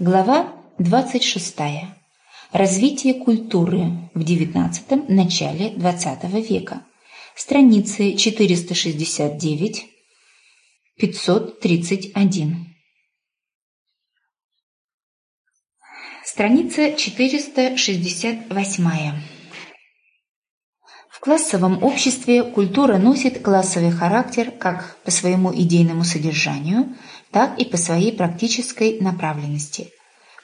Глава 26. Развитие культуры в XIX – начале XX века. Страницы 469-531. Страница 468. В классовом обществе культура носит классовый характер как по своему идейному содержанию, так и по своей практической направленности.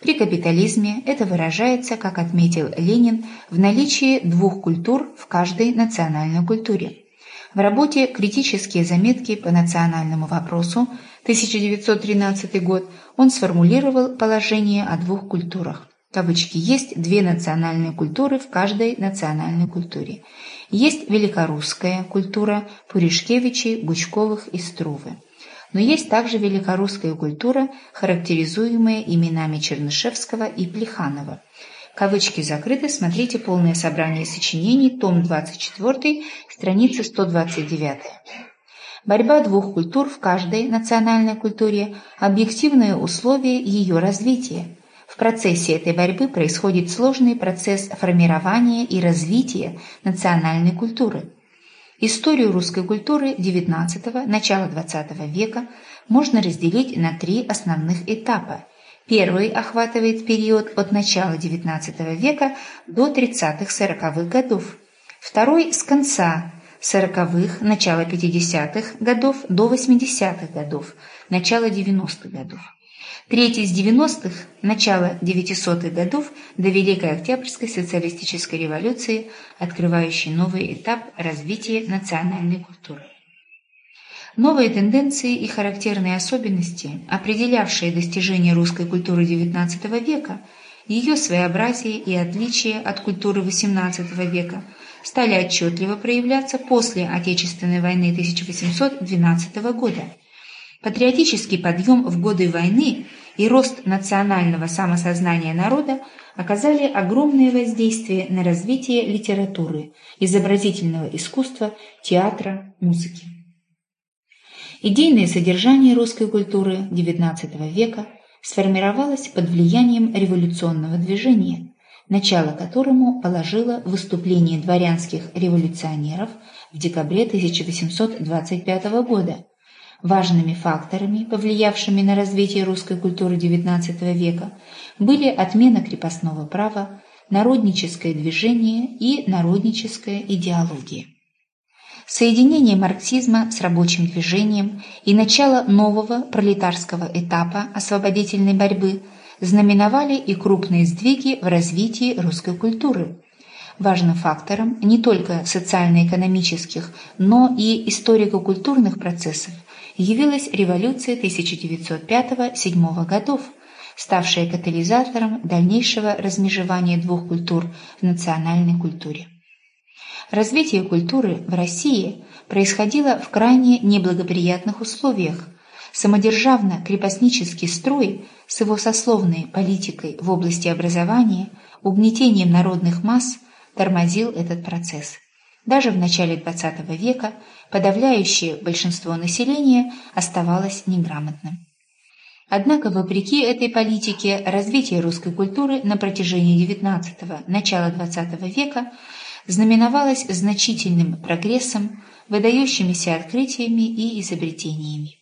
При капитализме это выражается, как отметил Ленин, в наличии двух культур в каждой национальной культуре. В работе «Критические заметки по национальному вопросу» 1913 год он сформулировал положение о двух культурах. Кавычки «Есть две национальные культуры в каждой национальной культуре. Есть великорусская культура Пуришкевичей, Гучковых и Струвы. Но есть также великорусская культура, характеризуемая именами Чернышевского и Плеханова. Кавычки закрыты, смотрите полное собрание сочинений, том 24, страница 129. Борьба двух культур в каждой национальной культуре – объективные условия ее развития. В процессе этой борьбы происходит сложный процесс формирования и развития национальной культуры. Историю русской культуры XIX – начала XX века можно разделить на три основных этапа. Первый охватывает период от начала XIX века до 30-40-х годов. Второй – с конца 40-х, начала 50-х годов до 80-х годов, начала 90-х годов. Третий из 90-х, начала 900-х годов до Великой Октябрьской социалистической революции, открывающей новый этап развития национальной культуры. Новые тенденции и характерные особенности, определявшие достижения русской культуры XIX века, ее своеобразие и отличие от культуры XVIII века, стали отчетливо проявляться после Отечественной войны 1812 года. Патриотический подъем в годы войны и рост национального самосознания народа оказали огромное воздействие на развитие литературы, изобразительного искусства, театра, музыки. Идейное содержание русской культуры XIX века сформировалось под влиянием революционного движения, начало которому положило выступление дворянских революционеров в декабре 1825 года – Важными факторами, повлиявшими на развитие русской культуры XIX века, были отмена крепостного права, народническое движение и народническая идеология. Соединение марксизма с рабочим движением и начало нового пролетарского этапа освободительной борьбы знаменовали и крупные сдвиги в развитии русской культуры. Важным фактором не только социально-экономических, но и историко-культурных процессов – явилась революция 1905-1907 годов, ставшая катализатором дальнейшего размежевания двух культур в национальной культуре. Развитие культуры в России происходило в крайне неблагоприятных условиях. Самодержавно-крепостнический строй с его сословной политикой в области образования, угнетением народных масс тормозил этот процесс. Даже в начале XX века подавляющее большинство населения оставалось неграмотным. Однако, вопреки этой политике, развитие русской культуры на протяжении XIX – начала XX века знаменовалось значительным прогрессом, выдающимися открытиями и изобретениями.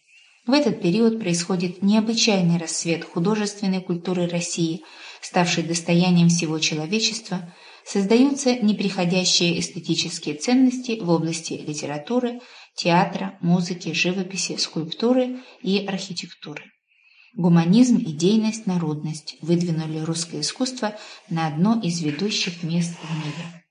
В этот период происходит необычайный расцвет художественной культуры России, ставшей достоянием всего человечества – создаются неприходящие эстетические ценности в области литературы, театра, музыки, живописи, скульптуры и архитектуры. Гуманизм, идейность, народность выдвинули русское искусство на одно из ведущих мест в мире.